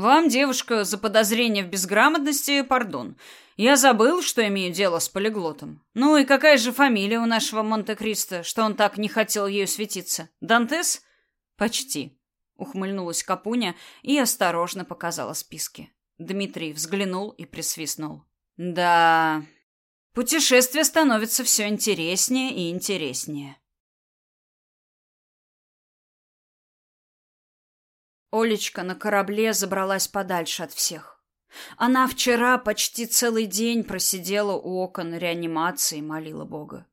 Вам, девушка, за подозрение в безграмотности, пардон. Я забыл, что имею дело с полиглотом. Ну и какая же фамилия у нашего Монте-Кристо, что он так не хотел ею светиться? Дантес? Почти. Ухмыльнулась Капуня и осторожно показала списки. Дмитрий взглянул и присвистнул. Да, путешествие становится все интереснее и интереснее. Олечка на корабле забралась подальше от всех. Она вчера почти целый день просидела у окон реанимации и молила Бога.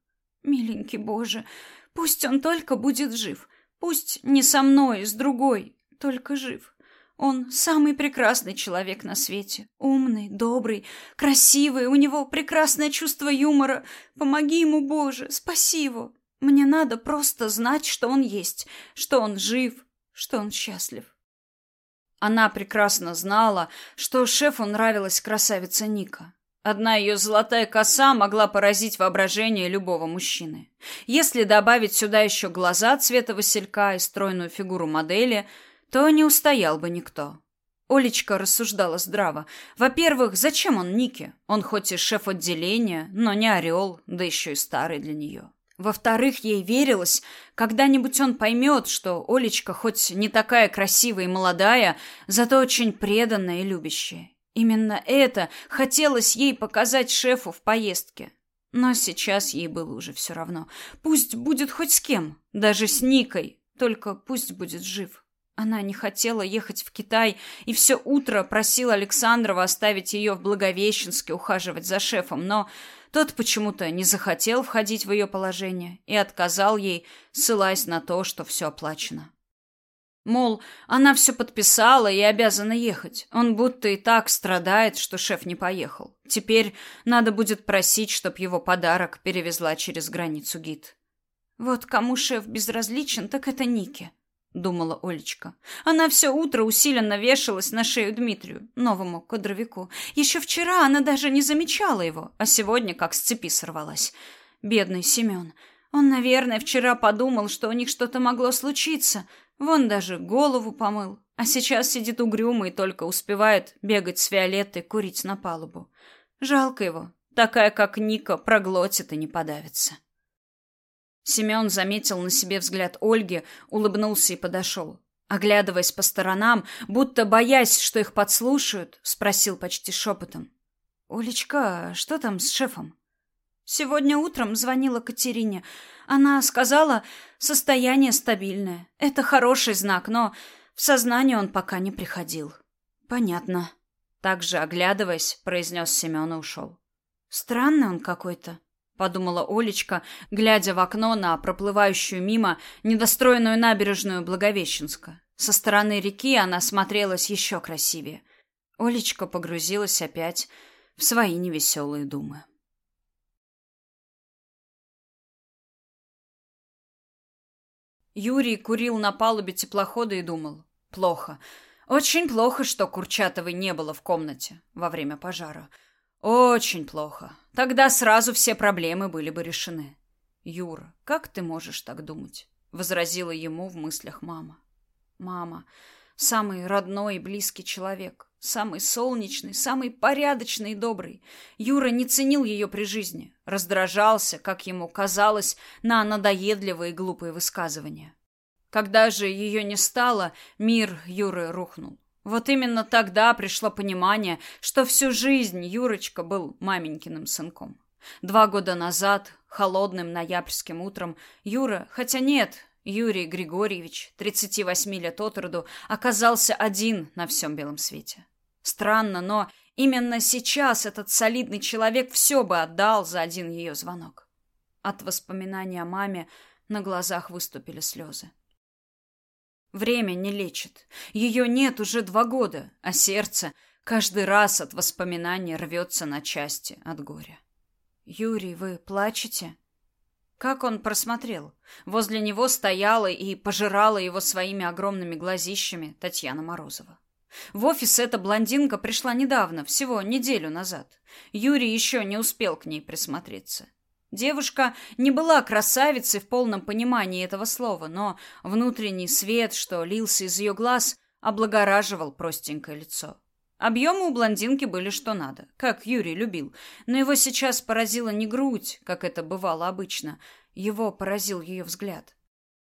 «Миленький Боже, пусть он только будет жив. Пусть не со мной, с другой, только жив. Он самый прекрасный человек на свете. Умный, добрый, красивый, у него прекрасное чувство юмора. Помоги ему, Боже, спаси его. Мне надо просто знать, что он есть, что он жив, что он счастлив». Она прекрасно знала, что шефу нравилась красавица Ника. Одна ее золотая коса могла поразить воображение любого мужчины. Если добавить сюда еще глаза цвета василька и стройную фигуру модели, то не устоял бы никто. Олечка рассуждала здраво. Во-первых, зачем он Нике? Он хоть и шеф отделения, но не орел, да еще и старый для нее. Во-вторых, ей верилось, когда-нибудь он поймет, что Олечка хоть не такая красивая и молодая, зато очень преданная и любящая. Именно это хотелось ей показать шефу в поездке. Но сейчас ей было уже все равно. Пусть будет хоть с кем, даже с Никой, только пусть будет жив. Она не хотела ехать в Китай и все утро просила Александрова оставить ее в Благовещенске ухаживать за шефом, но тот почему-то не захотел входить в ее положение и отказал ей, ссылаясь на то, что все оплачено. Мол, она все подписала и обязана ехать. Он будто и так страдает, что шеф не поехал. Теперь надо будет просить, чтоб его подарок перевезла через границу гид. Вот кому шеф безразличен, так это Нике думала Олечка. Она все утро усиленно вешалась на шею Дмитрию, новому кадровику. Еще вчера она даже не замечала его, а сегодня как с цепи сорвалась. Бедный Семен. Он, наверное, вчера подумал, что у них что-то могло случиться. Вон даже голову помыл. А сейчас сидит угрюмый и только успевает бегать с Виолеттой, курить на палубу. Жалко его. Такая, как Ника, проглотит и не подавится. Семен заметил на себе взгляд Ольги, улыбнулся и подошел. Оглядываясь по сторонам, будто боясь, что их подслушают, спросил почти шепотом. «Олечка, что там с шефом?» «Сегодня утром звонила Катерине. Она сказала, состояние стабильное. Это хороший знак, но в сознание он пока не приходил». «Понятно». Также, оглядываясь, произнес Семен и ушел. «Странный он какой-то», подумала Олечка, глядя в окно на проплывающую мимо недостроенную набережную Благовещенска. Со стороны реки она смотрелась еще красивее. Олечка погрузилась опять в свои невеселые думы. Юрий курил на палубе теплохода и думал: плохо, очень плохо, что Курчатовой не было в комнате во время пожара. Очень плохо. Тогда сразу все проблемы были бы решены. Юра, как ты можешь так думать? возразила ему в мыслях мама. Мама, самый родной и близкий человек, самый солнечный, самый порядочный и добрый. Юра не ценил ее при жизни, раздражался, как ему казалось, на надоедливые и глупые высказывания. Когда же ее не стало, мир Юры рухнул. Вот именно тогда пришло понимание, что всю жизнь Юрочка был маменькиным сынком. Два года назад, холодным ноябрьским утром, Юра, хотя нет, Юрий Григорьевич, 38 лет от роду, оказался один на всем белом свете. Странно, но именно сейчас этот солидный человек все бы отдал за один ее звонок. От воспоминания о маме на глазах выступили слезы. Время не лечит. Ее нет уже два года, а сердце каждый раз от воспоминаний рвется на части от горя. «Юрий, вы плачете?» Как он просмотрел? Возле него стояла и пожирала его своими огромными глазищами Татьяна Морозова. В офис эта блондинка пришла недавно, всего неделю назад. Юрий еще не успел к ней присмотреться. Девушка не была красавицей в полном понимании этого слова, но внутренний свет, что лился из ее глаз, облагораживал простенькое лицо. Объемы у блондинки были что надо, как Юрий любил, но его сейчас поразила не грудь, как это бывало обычно, его поразил ее взгляд.